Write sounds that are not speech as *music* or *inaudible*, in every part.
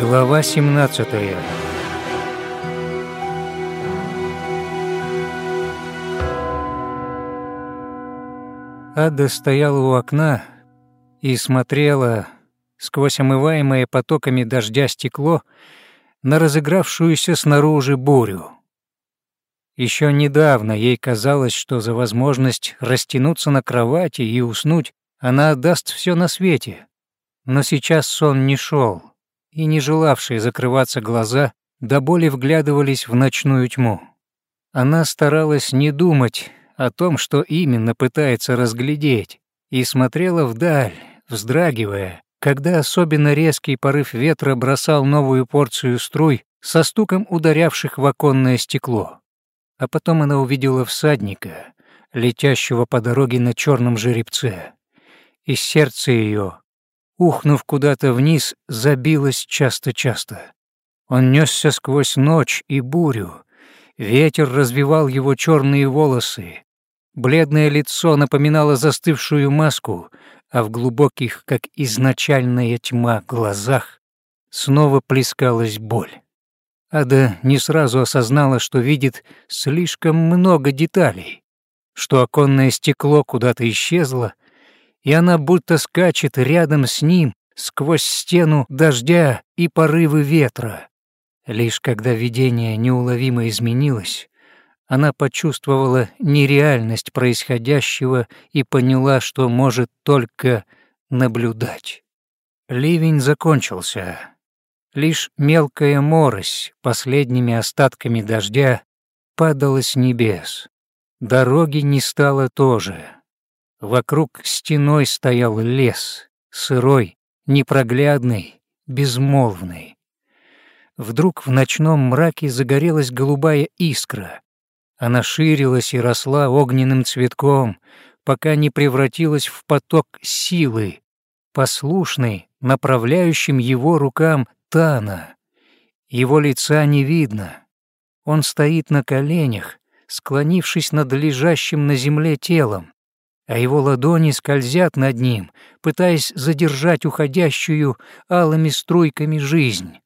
Глава 17 Ада стояла у окна и смотрела сквозь омываемое потоками дождя стекло на разыгравшуюся снаружи бурю. Еще недавно ей казалось, что за возможность растянуться на кровати и уснуть она отдаст все на свете. Но сейчас сон не шел, и не желавшие закрываться глаза до боли вглядывались в ночную тьму. Она старалась не думать о том, что именно пытается разглядеть, и смотрела вдаль, вздрагивая, когда особенно резкий порыв ветра бросал новую порцию струй со стуком ударявших в оконное стекло. А потом она увидела всадника, летящего по дороге на черном жеребце, и сердце ее, ухнув куда-то вниз, забилось часто-часто. Он несся сквозь ночь и бурю, ветер развивал его черные волосы, Бледное лицо напоминало застывшую маску, а в глубоких, как изначальная тьма, глазах снова плескалась боль. Ада не сразу осознала, что видит слишком много деталей, что оконное стекло куда-то исчезло, и она будто скачет рядом с ним сквозь стену дождя и порывы ветра. Лишь когда видение неуловимо изменилось, она почувствовала нереальность происходящего и поняла, что может только наблюдать. Ливень закончился. Лишь мелкая морось последними остатками дождя падала с небес. Дороги не стало тоже. Вокруг стеной стоял лес, сырой, непроглядный, безмолвный. Вдруг в ночном мраке загорелась голубая искра, она ширилась и росла огненным цветком, пока не превратилась в поток силы, послушный, направляющим его рукам Тана. Его лица не видно. Он стоит на коленях, склонившись над лежащим на земле телом, а его ладони скользят над ним, пытаясь задержать уходящую алыми струйками жизнь.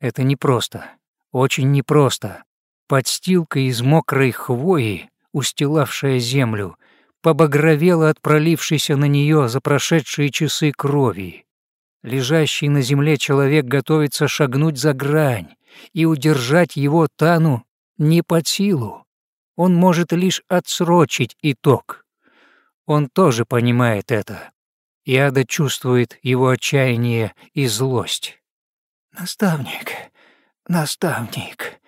Это непросто, очень непросто. Подстилка из мокрой хвои, устилавшая землю, побагровела от пролившейся на нее за прошедшие часы крови. Лежащий на земле человек готовится шагнуть за грань, и удержать его Тану не под силу. Он может лишь отсрочить итог. Он тоже понимает это. И Ада чувствует его отчаяние и злость. «Наставник, наставник»,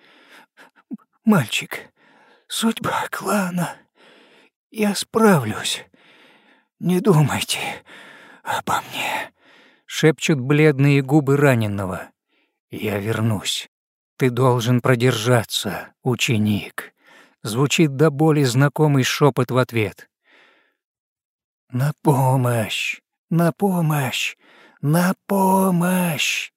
Мальчик, судьба клана. Я справлюсь. Не думайте обо мне. Шепчут бледные губы раненого. Я вернусь. Ты должен продержаться, ученик. Звучит до боли знакомый шепот в ответ. На помощь, на помощь, на помощь.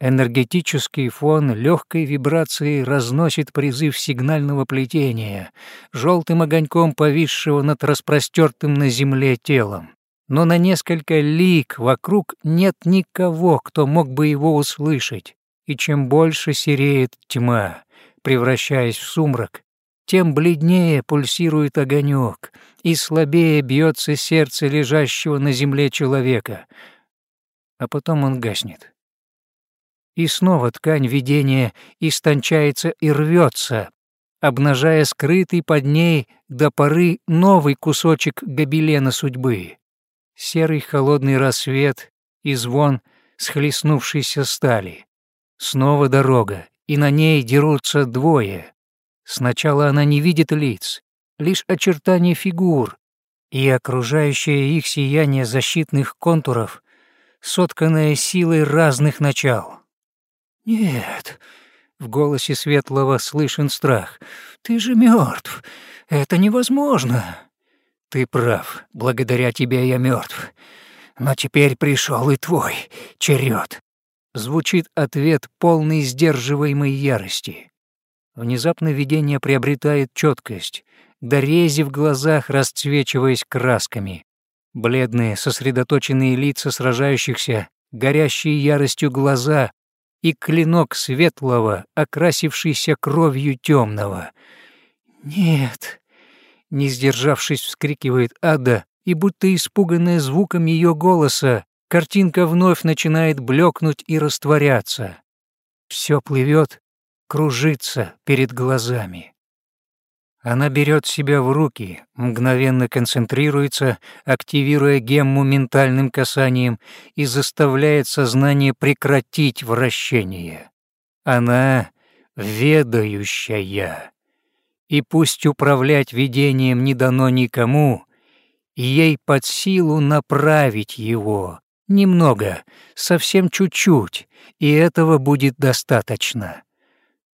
Энергетический фон легкой вибрацией разносит призыв сигнального плетения, желтым огоньком повисшего над распростертым на земле телом. Но на несколько лик вокруг нет никого, кто мог бы его услышать. И чем больше сереет тьма, превращаясь в сумрак, тем бледнее пульсирует огонек, и слабее бьется сердце лежащего на земле человека. А потом он гаснет и снова ткань видения истончается и рвется, обнажая скрытый под ней до поры новый кусочек гобелена судьбы. Серый холодный рассвет и звон схлестнувшейся стали. Снова дорога, и на ней дерутся двое. Сначала она не видит лиц, лишь очертания фигур, и окружающее их сияние защитных контуров, сотканное силой разных начал. «Нет», — в голосе Светлого слышен страх, — «ты же мертв. Это невозможно». «Ты прав. Благодаря тебе я мертв. Но теперь пришел и твой черед. Звучит ответ полный сдерживаемой ярости. Внезапно видение приобретает четкость, дорези в глазах расцвечиваясь красками. Бледные, сосредоточенные лица сражающихся, горящие яростью глаза и клинок светлого, окрасившийся кровью темного. «Нет!» — не сдержавшись, вскрикивает Ада, и будто испуганная звуком ее голоса, картинка вновь начинает блекнуть и растворяться. Все плывет, кружится перед глазами. Она берет себя в руки, мгновенно концентрируется, активируя гемму ментальным касанием и заставляет сознание прекратить вращение. Она ведающая. И пусть управлять видением не дано никому, ей под силу направить его. Немного, совсем чуть-чуть, и этого будет достаточно.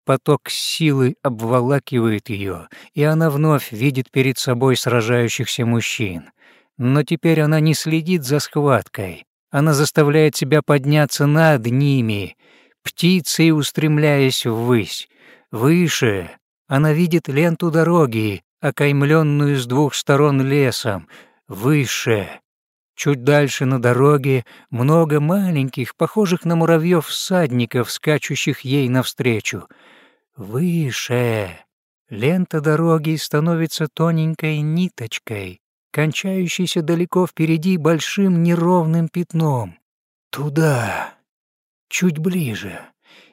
Поток силы обволакивает ее, и она вновь видит перед собой сражающихся мужчин. Но теперь она не следит за схваткой. Она заставляет себя подняться над ними, птицей устремляясь ввысь. Выше она видит ленту дороги, окаймленную с двух сторон лесом. Выше. Чуть дальше на дороге много маленьких, похожих на муравьев всадников, скачущих ей навстречу — Выше. Лента дороги становится тоненькой ниточкой, кончающейся далеко впереди большим неровным пятном. Туда. Чуть ближе.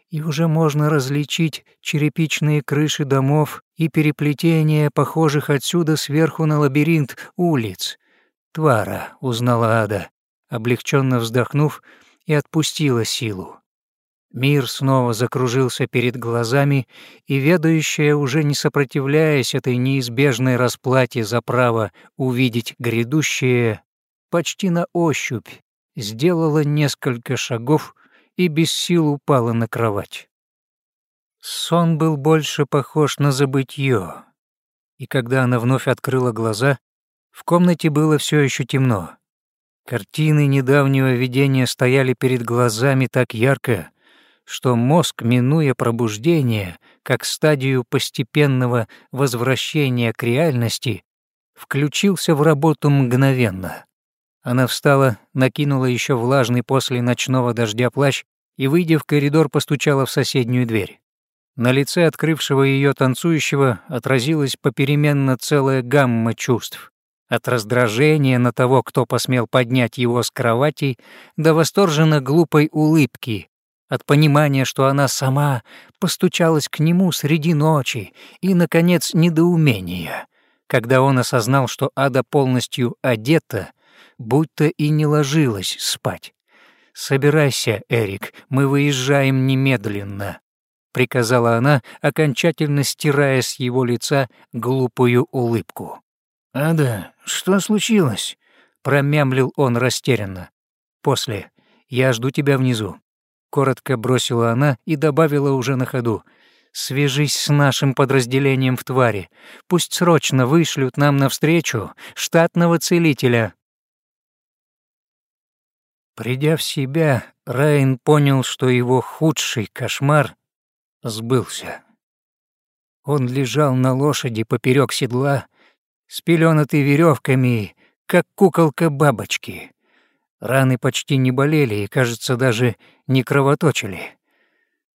И уже можно различить черепичные крыши домов и переплетения, похожих отсюда сверху на лабиринт улиц. «Твара», — узнала Ада, облегченно вздохнув, и отпустила силу. Мир снова закружился перед глазами, и ведающая, уже не сопротивляясь этой неизбежной расплате за право увидеть грядущее, почти на ощупь сделала несколько шагов и без сил упала на кровать. Сон был больше похож на забытье, и когда она вновь открыла глаза, в комнате было все еще темно. Картины недавнего видения стояли перед глазами так ярко, что мозг, минуя пробуждение, как стадию постепенного возвращения к реальности, включился в работу мгновенно. Она встала, накинула еще влажный после ночного дождя плащ и, выйдя в коридор, постучала в соседнюю дверь. На лице открывшего ее танцующего отразилась попеременно целая гамма чувств. От раздражения на того, кто посмел поднять его с кровати, до восторженно глупой улыбки, от понимания, что она сама постучалась к нему среди ночи, и, наконец, недоумения, когда он осознал, что Ада полностью одета, будто и не ложилась спать. «Собирайся, Эрик, мы выезжаем немедленно», — приказала она, окончательно стирая с его лица глупую улыбку. «Ада, что случилось?» — промямлил он растерянно. «После. Я жду тебя внизу. Коротко бросила она и добавила уже на ходу. «Свяжись с нашим подразделением в твари. Пусть срочно вышлют нам навстречу штатного целителя». Придя в себя, Райан понял, что его худший кошмар сбылся. Он лежал на лошади поперек седла, спеленатый веревками, как куколка бабочки. Раны почти не болели и, кажется, даже не кровоточили.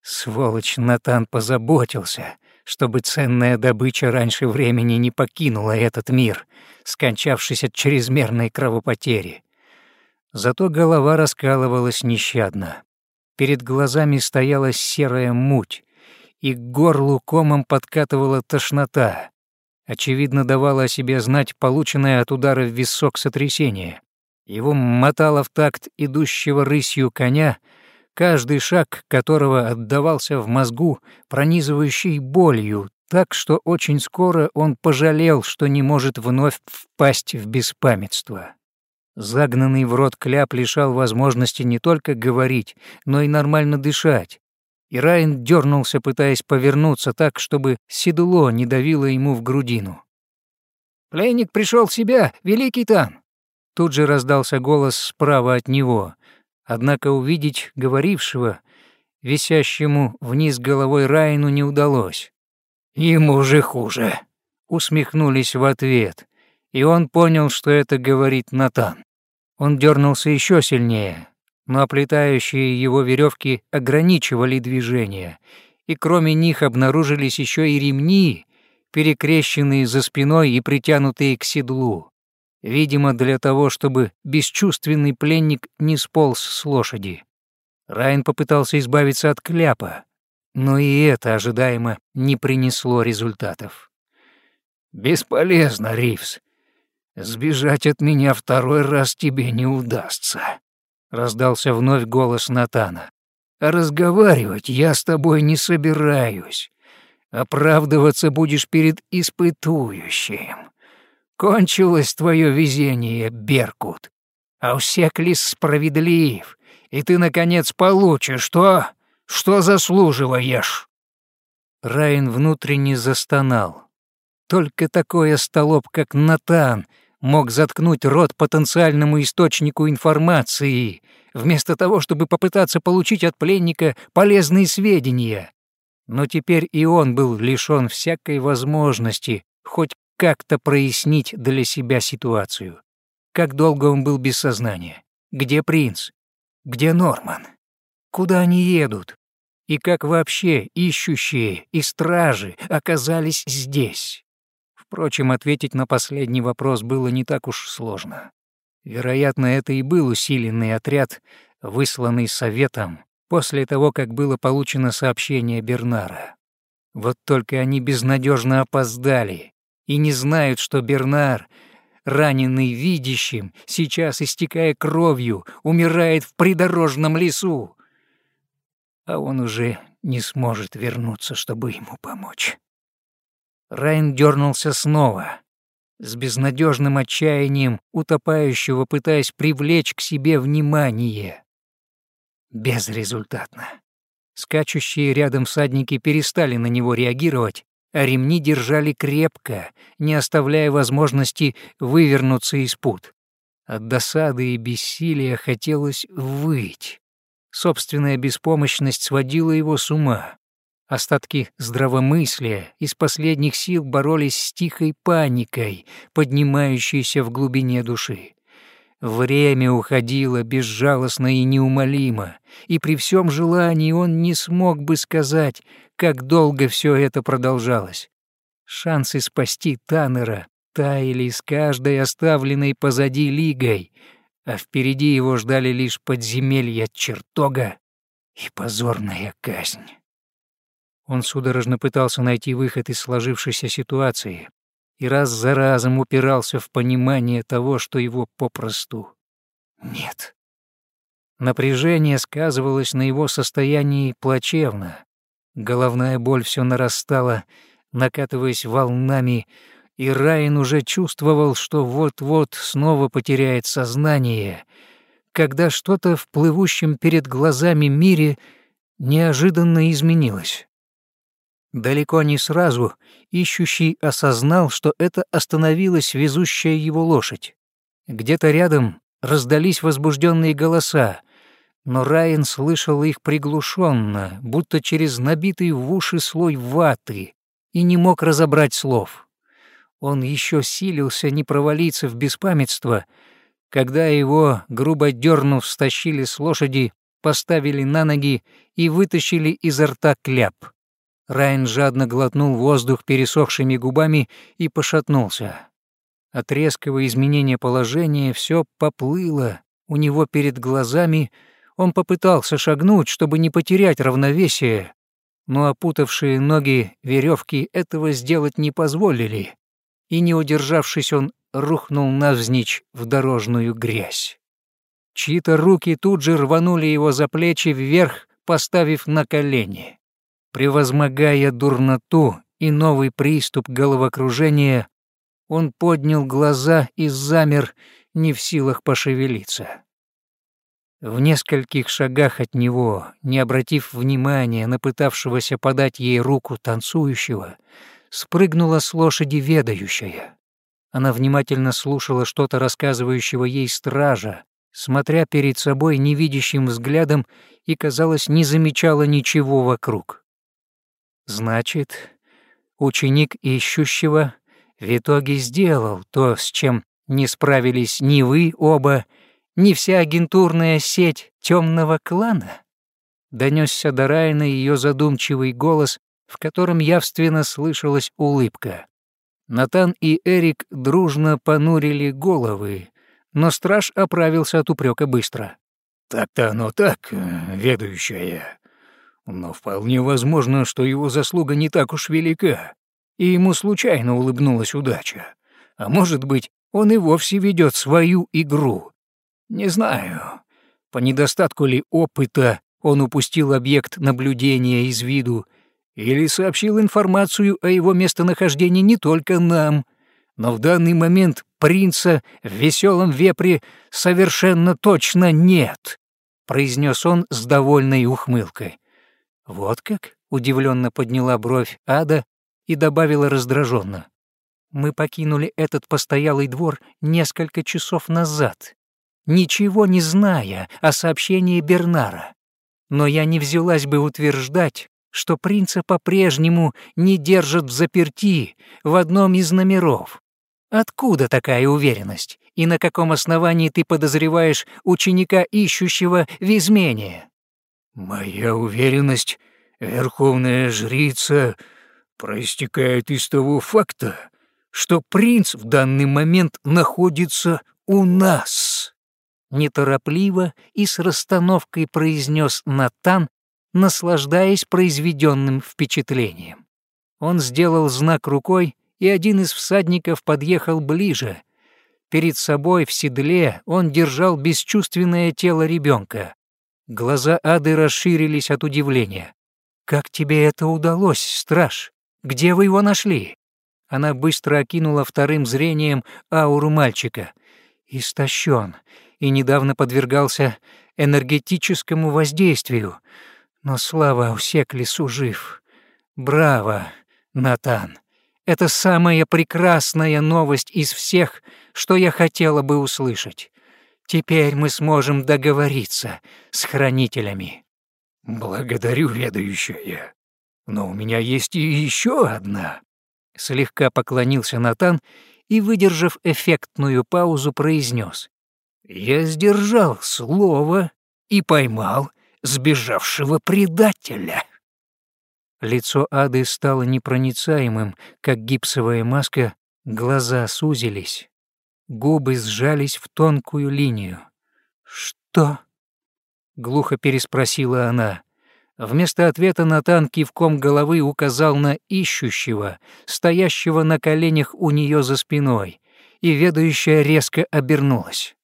Сволочь Натан позаботился, чтобы ценная добыча раньше времени не покинула этот мир, скончавшись от чрезмерной кровопотери. Зато голова раскалывалась нещадно. Перед глазами стояла серая муть, и к горлу комом подкатывала тошнота. Очевидно, давала о себе знать полученное от удара в висок сотрясение. Его мотало в такт идущего рысью коня, каждый шаг которого отдавался в мозгу пронизывающей болью, так что очень скоро он пожалел, что не может вновь впасть в беспамятство. Загнанный в рот кляп лишал возможности не только говорить, но и нормально дышать. И Райан дернулся, пытаясь повернуться так, чтобы седло не давило ему в грудину. «Пленник пришел в себя, великий Тан!» Тут же раздался голос справа от него, однако увидеть говорившего, висящему вниз головой Райну, не удалось. «Ему же хуже», — усмехнулись в ответ, и он понял, что это говорит Натан. Он дернулся еще сильнее, но оплетающие его веревки ограничивали движение, и кроме них обнаружились еще и ремни, перекрещенные за спиной и притянутые к седлу, видимо, для того, чтобы бесчувственный пленник не сполз с лошади. Райан попытался избавиться от кляпа, но и это ожидаемо не принесло результатов. «Бесполезно, Ривз. Сбежать от меня второй раз тебе не удастся», — раздался вновь голос Натана. «А разговаривать я с тобой не собираюсь. Оправдываться будешь перед испытующим. Кончилось твое везение, Беркут. А Аусеклис справедлив, и ты, наконец, получишь то, что заслуживаешь». Райан внутренне застонал. Только такой остолоп, как Натан, мог заткнуть рот потенциальному источнику информации, вместо того, чтобы попытаться получить от пленника полезные сведения. Но теперь и он был лишён всякой возможности хоть как-то прояснить для себя ситуацию. Как долго он был без сознания? Где принц? Где Норман? Куда они едут? И как вообще ищущие и стражи оказались здесь? Впрочем, ответить на последний вопрос было не так уж сложно. Вероятно, это и был усиленный отряд, высланный советом после того, как было получено сообщение Бернара. Вот только они безнадежно опоздали и не знают, что Бернар раненый видящим, сейчас, истекая кровью, умирает в придорожном лесу. А он уже не сможет вернуться, чтобы ему помочь. Райн дернулся снова, с безнадежным отчаянием утопающего, пытаясь привлечь к себе внимание. Безрезультатно. Скачущие рядом всадники перестали на него реагировать, а ремни держали крепко, не оставляя возможности вывернуться из пут. От досады и бессилия хотелось выть. Собственная беспомощность сводила его с ума. Остатки здравомыслия из последних сил боролись с тихой паникой, поднимающейся в глубине души. Время уходило безжалостно и неумолимо, и при всем желании он не смог бы сказать, как долго все это продолжалось. Шансы спасти Таннера таяли с каждой оставленной позади лигой, а впереди его ждали лишь подземелья чертога и позорная казнь. Он судорожно пытался найти выход из сложившейся ситуации, и раз за разом упирался в понимание того, что его попросту нет. Напряжение сказывалось на его состоянии плачевно. Головная боль все нарастала, накатываясь волнами, и Райан уже чувствовал, что вот-вот снова потеряет сознание, когда что-то в плывущем перед глазами мире неожиданно изменилось. Далеко не сразу ищущий осознал, что это остановилась везущая его лошадь. Где-то рядом раздались возбужденные голоса, но Райан слышал их приглушенно, будто через набитый в уши слой ваты, и не мог разобрать слов. Он еще силился не провалиться в беспамятство, когда его, грубо дернув, стащили с лошади, поставили на ноги и вытащили изо рта кляп. Райан жадно глотнул воздух пересохшими губами и пошатнулся. От резкого изменения положения все поплыло у него перед глазами, он попытался шагнуть, чтобы не потерять равновесие, но опутавшие ноги веревки этого сделать не позволили, и, не удержавшись, он рухнул навзничь в дорожную грязь. Чьи-то руки тут же рванули его за плечи вверх, поставив на колени. Превозмогая дурноту и новый приступ головокружения, он поднял глаза и замер, не в силах пошевелиться. В нескольких шагах от него, не обратив внимания на пытавшегося подать ей руку танцующего, спрыгнула с лошади ведающая. Она внимательно слушала что-то рассказывающего ей стража, смотря перед собой невидящим взглядом и, казалось, не замечала ничего вокруг. Значит, ученик ищущего в итоге сделал то, с чем не справились ни вы оба, не вся агентурная сеть темного клана? Донесся до Райана ее задумчивый голос, в котором явственно слышалась улыбка. Натан и Эрик дружно понурили головы, но страж оправился от упрека быстро. «Так-то оно так, э, ведущая. Но вполне возможно, что его заслуга не так уж велика, и ему случайно улыбнулась удача. А может быть, он и вовсе ведет свою игру. Не знаю, по недостатку ли опыта он упустил объект наблюдения из виду или сообщил информацию о его местонахождении не только нам, но в данный момент принца в веселом вепре совершенно точно нет, произнес он с довольной ухмылкой. Вот как? удивленно подняла бровь Ада и добавила раздраженно. Мы покинули этот постоялый двор несколько часов назад, ничего не зная о сообщении Бернара. Но я не взялась бы утверждать, что принца по-прежнему не держат в заперти в одном из номеров. Откуда такая уверенность? И на каком основании ты подозреваешь ученика, ищущего в измене? Моя уверенность, верховная жрица, проистекает из того факта, что принц в данный момент находится у нас. Неторопливо и с расстановкой произнес Натан, наслаждаясь произведенным впечатлением. Он сделал знак рукой, и один из всадников подъехал ближе. Перед собой в седле он держал бесчувственное тело ребенка. Глаза Ады расширились от удивления. «Как тебе это удалось, страж? Где вы его нашли?» Она быстро окинула вторым зрением ауру мальчика. Истощен и недавно подвергался энергетическому воздействию. Но слава у Секлису жив. Браво, Натан. Это самая прекрасная новость из всех, что я хотела бы услышать. Теперь мы сможем договориться с хранителями. Благодарю, ведающая. Но у меня есть и еще одна. Слегка поклонился Натан и, выдержав эффектную паузу, произнес: «Я сдержал слово и поймал сбежавшего предателя». Лицо Ады стало непроницаемым, как гипсовая маска, глаза сузились, губы сжались в тонкую линию. «Что?» — глухо переспросила она. Вместо ответа Натан кивком головы указал на ищущего, стоящего на коленях у нее за спиной, и ведающая резко обернулась.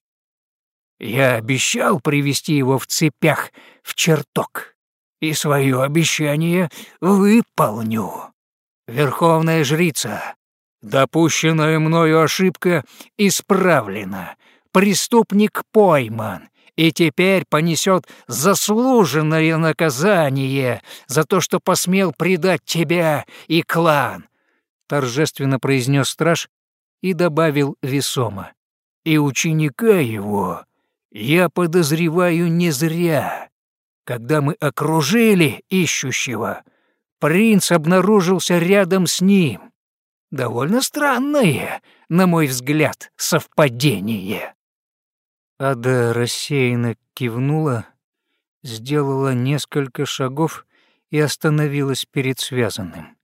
«Я обещал привести его в цепях в чертог и свое обещание выполню. Верховная жрица, допущенная мною ошибка исправлена, преступник пойман, и теперь понесет заслуженное наказание за то, что посмел предать тебя и клан», — торжественно произнес страж и добавил весомо. «И ученика его я подозреваю не зря». Когда мы окружили ищущего, принц обнаружился рядом с ним. Довольно странное, на мой взгляд, совпадение. Ада рассеянно кивнула, сделала несколько шагов и остановилась перед связанным.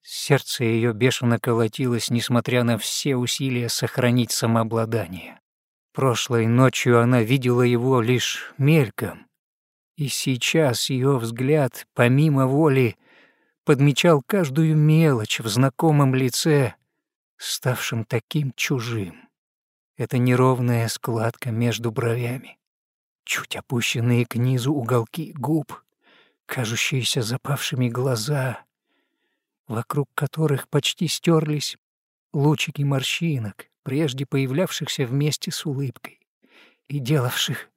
Сердце ее бешено колотилось, несмотря на все усилия сохранить самообладание. Прошлой ночью она видела его лишь мельком, и сейчас ее взгляд, помимо воли, подмечал каждую мелочь в знакомом лице, ставшем таким чужим. Это неровная складка между бровями, чуть опущенные к низу уголки губ, кажущиеся запавшими глаза, вокруг которых почти стерлись лучики морщинок, прежде появлявшихся вместе с улыбкой и делавших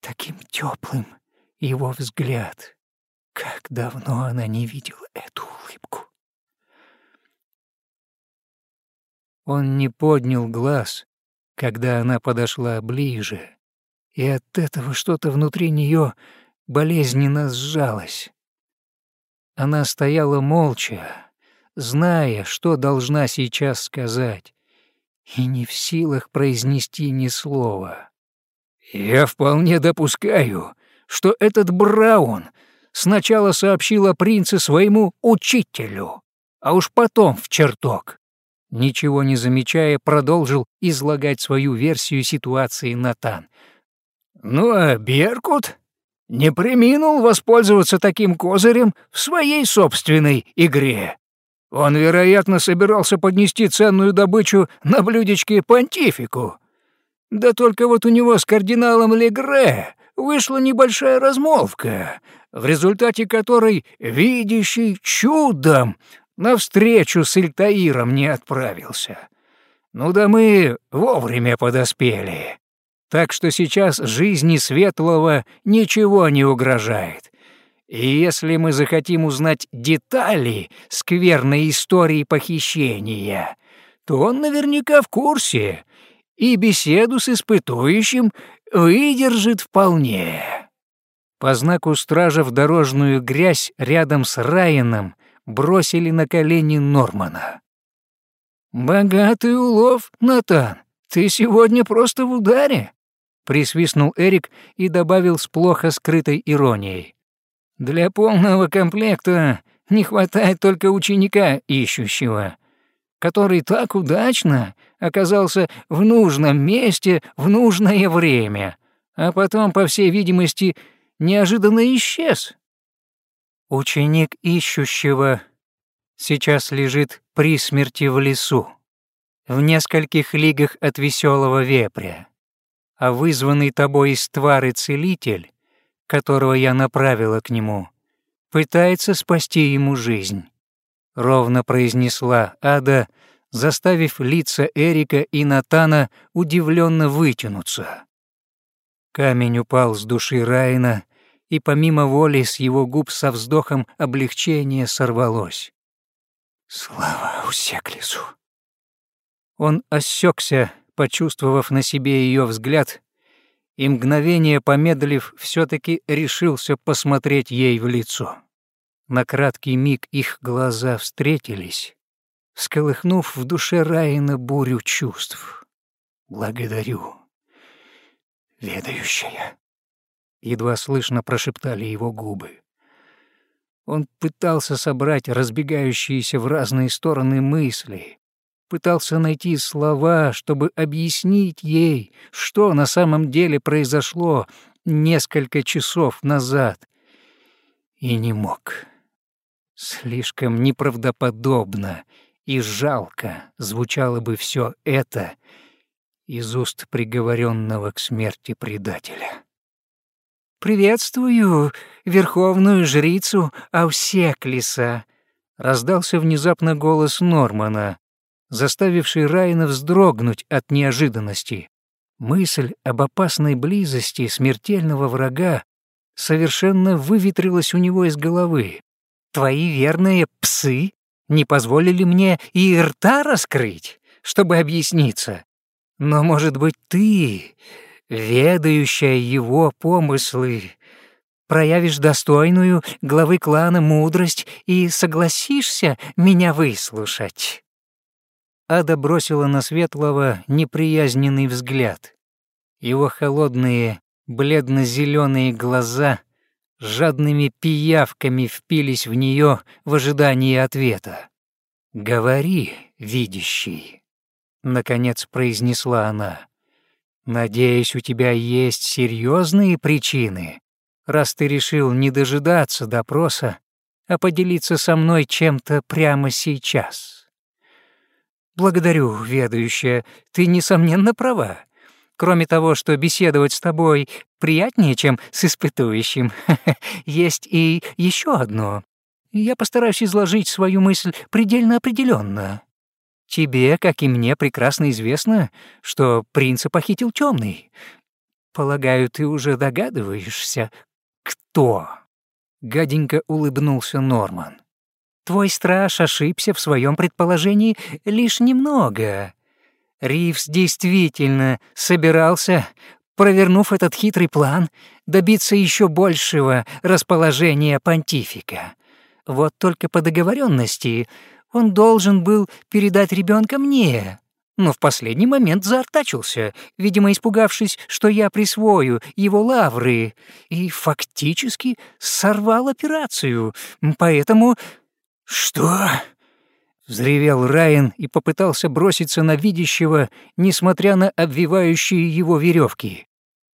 таким теплым его взгляд. Как давно она не видела эту улыбку. Он не поднял глаз, когда она подошла ближе, и от этого что-то внутри нее болезненно сжалось. Она стояла молча, зная, что должна сейчас сказать, и не в силах произнести ни слова. Я вполне допускаю, что этот Браун сначала сообщил о принце своему учителю, а уж потом в чертог. Ничего не замечая, продолжил излагать свою версию ситуации Натан. Ну а Беркут не приминул воспользоваться таким козырем в своей собственной игре. Он, вероятно, собирался поднести ценную добычу на блюдечке понтифику. Да только вот у него с кардиналом Легре вышла небольшая размолвка, в результате которой видящий чудом навстречу с Ильтаиром не отправился. Ну да мы вовремя подоспели. Так что сейчас жизни Светлого ничего не угрожает. И если мы захотим узнать детали скверной истории похищения, то он наверняка в курсе и беседу с испытующим выдержит вполне. По знаку стража в дорожную грязь рядом с Райаном бросили на колени Нормана. «Богатый улов, Натан, ты сегодня просто в ударе», — присвистнул Эрик и добавил с плохо скрытой иронией. «Для полного комплекта не хватает только ученика ищущего, который так удачно оказался в нужном месте в нужное время, а потом, по всей видимости, неожиданно исчез. Ученик ищущего сейчас лежит при смерти в лесу, в нескольких лигах от веселого вепря, а вызванный тобой из твары целитель, которого я направила к нему, пытается спасти ему жизнь. Ровно произнесла Ада, заставив лица Эрика и Натана удивленно вытянуться. Камень упал с души Райна, и помимо воли с его губ со вздохом облегчения сорвалось. «Слава Усеклису!» Он осекся, почувствовав на себе ее взгляд, и мгновение помедлив, все таки решился посмотреть ей в лицо. На краткий миг их глаза встретились, всколыхнув в душе Раина бурю чувств. «Благодарю, ведающая» едва слышно прошептали его губы. Он пытался собрать разбегающиеся в разные стороны мысли, пытался найти слова, чтобы объяснить ей, что на самом деле произошло несколько часов назад, и не мог. Слишком неправдоподобно и жалко звучало бы все это из уст приговоренного к смерти предателя. «Приветствую верховную жрицу Аусеклиса», — раздался внезапно голос Нормана, заставивший Райна вздрогнуть от неожиданности. Мысль об опасной близости смертельного врага совершенно выветрилась у него из головы. «Твои верные псы не позволили мне и рта раскрыть, чтобы объясниться. Но, может быть, ты ведающая его помыслы, проявишь достойную главы клана мудрость и согласишься меня выслушать». Ада бросила на Светлого неприязненный взгляд. Его холодные, бледно-зеленые глаза жадными пиявками впились в нее в ожидании ответа. «Говори, видящий», — наконец произнесла она. Надеюсь, у тебя есть серьезные причины, раз ты решил не дожидаться допроса, а поделиться со мной чем-то прямо сейчас. Благодарю, ведающая, ты, несомненно, права. Кроме того, что беседовать с тобой приятнее, чем с испытующим, *laughs* есть и еще одно. Я постараюсь изложить свою мысль предельно определенно. Тебе, как и мне, прекрасно известно, что принца похитил темный. Полагаю, ты уже догадываешься, кто?» Гаденько улыбнулся Норман. «Твой страж ошибся в своем предположении лишь немного. Ривз действительно собирался, провернув этот хитрый план, добиться еще большего расположения понтифика. Вот только по договоренности он должен был передать ребенка мне, но в последний момент заортачился, видимо, испугавшись, что я присвою его лавры, и фактически сорвал операцию. Поэтому... «Что?» — взревел Райан и попытался броситься на видящего, несмотря на обвивающие его веревки.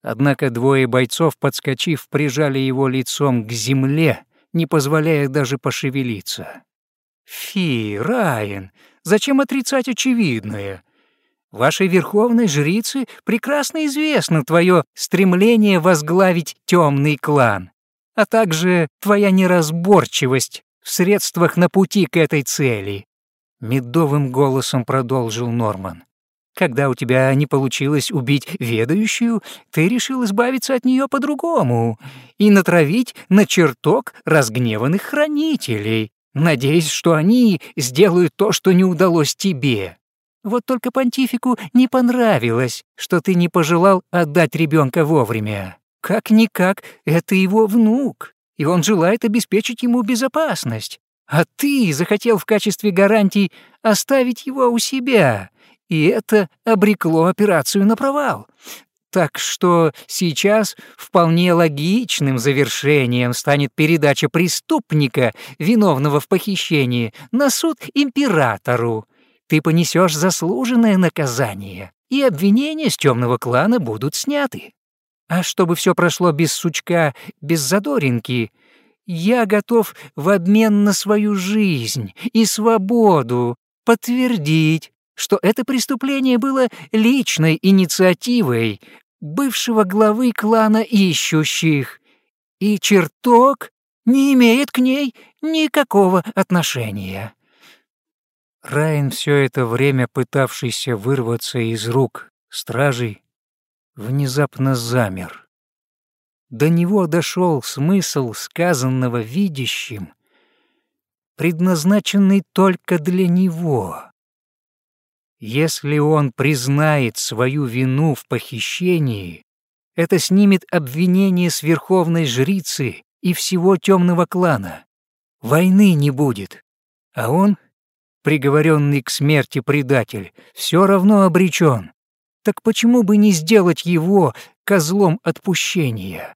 Однако двое бойцов, подскочив, прижали его лицом к земле, не позволяя даже пошевелиться. «Фи, Райан, зачем отрицать очевидное? Вашей верховной жрице прекрасно известно твое стремление возглавить темный клан, а также твоя неразборчивость в средствах на пути к этой цели. Медовым голосом продолжил Норман. Когда у тебя не получилось убить ведающую, ты решил избавиться от нее по-другому и натравить на чертог разгневанных хранителей, надеясь, что они сделают то, что не удалось тебе. Вот только понтифику не понравилось, что ты не пожелал отдать ребенка вовремя. Как-никак, это его внук, и он желает обеспечить ему безопасность. А ты захотел в качестве гарантии оставить его у себя, и это обрекло операцию на провал. Так что сейчас вполне логичным завершением станет передача преступника, виновного в похищении, на суд императору. Ты понесешь заслуженное наказание, и обвинения с темного клана будут сняты. А чтобы все прошло без сучка, без задоринки, я готов в обмен на свою жизнь и свободу подтвердить, что это преступление было личной инициативой бывшего главы клана ищущих, и чертог не имеет к ней никакого отношения. Райан, все это время пытавшийся вырваться из рук стражей, внезапно замер. До него дошел смысл сказанного видящим, предназначенный только для него. Если он признает свою вину в похищении, это снимет обвинение с верховной жрицы и всего темного клана. Войны не будет, а он, приговоренный к смерти предатель, все равно обречен. Так почему бы не сделать его козлом отпущения?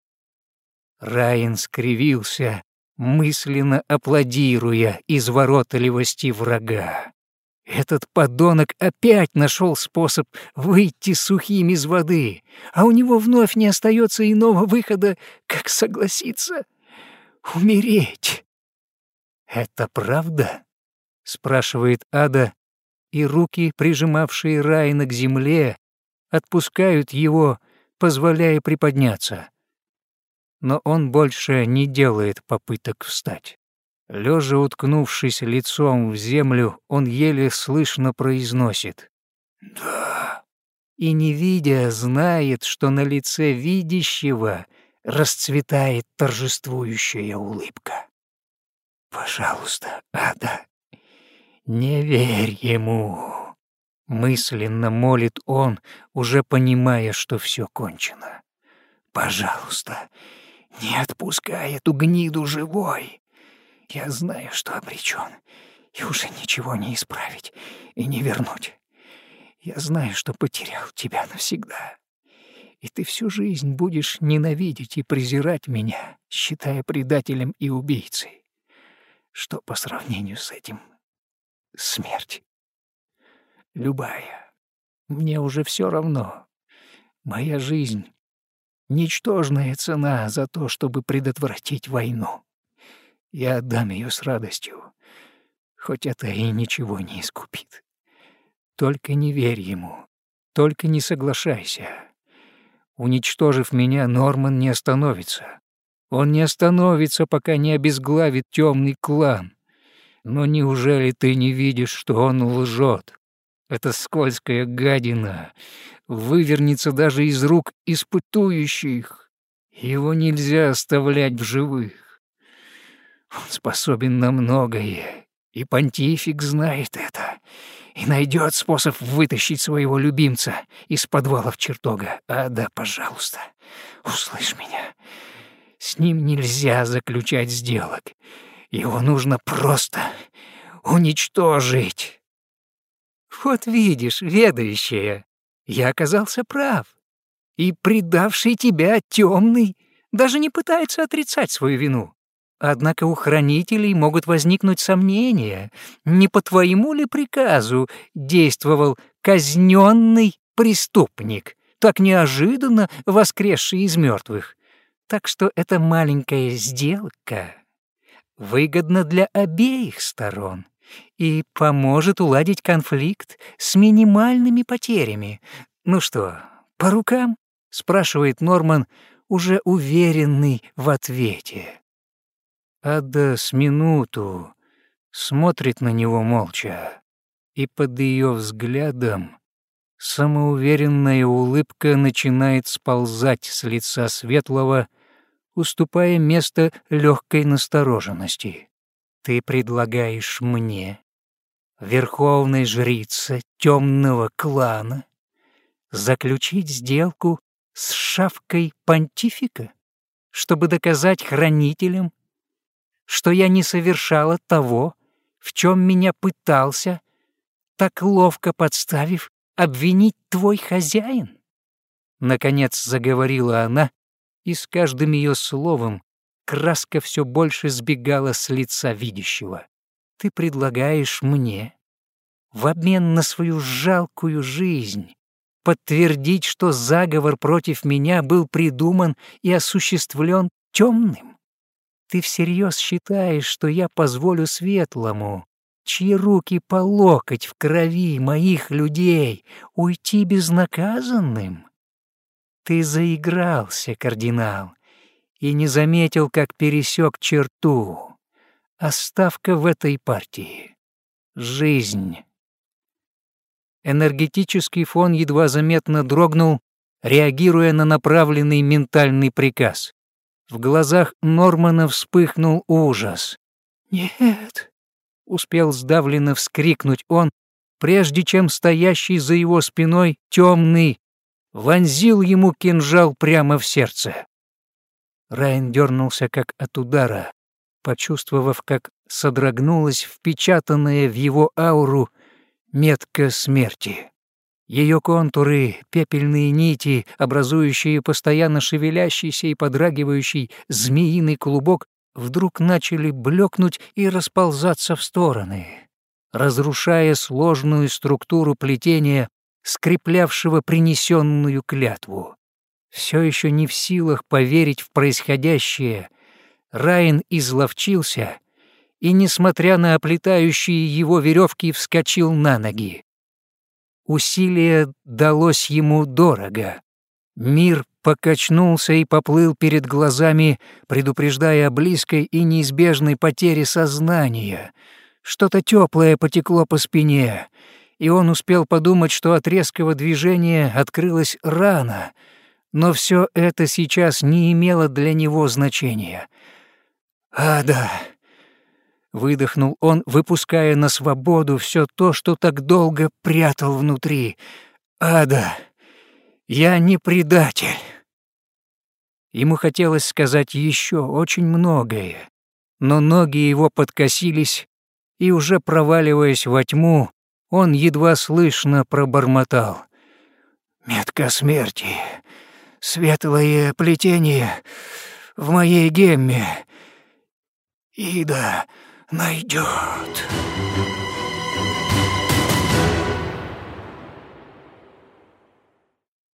Райан скривился, мысленно аплодируя изворотливости врага. Этот подонок опять нашел способ выйти сухим из воды, а у него вновь не остается иного выхода, как согласиться умереть. «Это правда?» — спрашивает Ада, и руки, прижимавшие Райна к земле, отпускают его, позволяя приподняться но он больше не делает попыток встать. Лежа уткнувшись лицом в землю, он еле слышно произносит «Да». И не видя, знает, что на лице видящего расцветает торжествующая улыбка. «Пожалуйста, Ада, не верь ему», — мысленно молит он, уже понимая, что все кончено. «Пожалуйста, не отпускай эту гниду живой. Я знаю, что обречен, и уже ничего не исправить и не вернуть. Я знаю, что потерял тебя навсегда. И ты всю жизнь будешь ненавидеть и презирать меня, считая предателем и убийцей. Что по сравнению с этим смерть? Любая. Мне уже все равно. Моя жизнь Ничтожная цена за то, чтобы предотвратить войну. Я отдам ее с радостью, хоть это и ничего не искупит. Только не верь ему, только не соглашайся. Уничтожив меня, Норман не остановится. Он не остановится, пока не обезглавит темный клан. Но неужели ты не видишь, что он лжет? Это скользкая гадина вывернется даже из рук испытующих. Его нельзя оставлять в живых. Он способен на многое, и понтифик знает это, и найдет способ вытащить своего любимца из подвалов чертога. А да, пожалуйста, услышь меня. С ним нельзя заключать сделок. Его нужно просто уничтожить. Вот видишь, ведающая, я оказался прав. И предавший тебя темный даже не пытается отрицать свою вину. Однако у хранителей могут возникнуть сомнения, не по твоему ли приказу действовал казненный преступник, так неожиданно воскресший из мертвых. Так что эта маленькая сделка выгодна для обеих сторон и поможет уладить конфликт с минимальными потерями. Ну что, по рукам? спрашивает Норман, уже уверенный в ответе. Ада с минуту смотрит на него молча, и под ее взглядом самоуверенная улыбка начинает сползать с лица светлого, уступая место легкой настороженности. «Ты предлагаешь мне, верховной жрице темного клана, заключить сделку с шавкой понтифика, чтобы доказать хранителям, что я не совершала того, в чем меня пытался, так ловко подставив, обвинить твой хозяин? Наконец заговорила она, и с каждым ее словом краска все больше сбегала с лица видящего. Ты предлагаешь мне, в обмен на свою жалкую жизнь, подтвердить, что заговор против меня был придуман и осуществлен темным? Ты всерьез считаешь, что я позволю светлому, чьи руки по локоть в крови моих людей, уйти безнаказанным? Ты заигрался, кардинал, и не заметил, как пересек черту. Оставка в этой партии — жизнь. Энергетический фон едва заметно дрогнул, реагируя на направленный ментальный приказ. В глазах Нормана вспыхнул ужас. «Нет!» — успел сдавленно вскрикнуть он, прежде чем стоящий за его спиной темный вонзил ему кинжал прямо в сердце. Райан дернулся как от удара, почувствовав, как содрогнулась впечатанная в его ауру метка смерти. Ее контуры, пепельные нити, образующие постоянно шевелящийся и подрагивающий змеиный клубок, вдруг начали блекнуть и расползаться в стороны, разрушая сложную структуру плетения, скреплявшего принесенную клятву. Все еще не в силах поверить в происходящее, Райан изловчился и, несмотря на оплетающие его веревки, вскочил на ноги. Усилие далось ему дорого. Мир покачнулся и поплыл перед глазами, предупреждая о близкой и неизбежной потере сознания. Что-то теплое потекло по спине, и он успел подумать, что от резкого движения открылась рана, но все это сейчас не имело для него значения. «Ада!» Выдохнул он, выпуская на свободу все то, что так долго прятал внутри. «Ада, я не предатель!» Ему хотелось сказать еще очень многое, но ноги его подкосились, и уже проваливаясь во тьму, он едва слышно пробормотал. «Метка смерти, светлое плетение в моей гемме. Ида, найдет.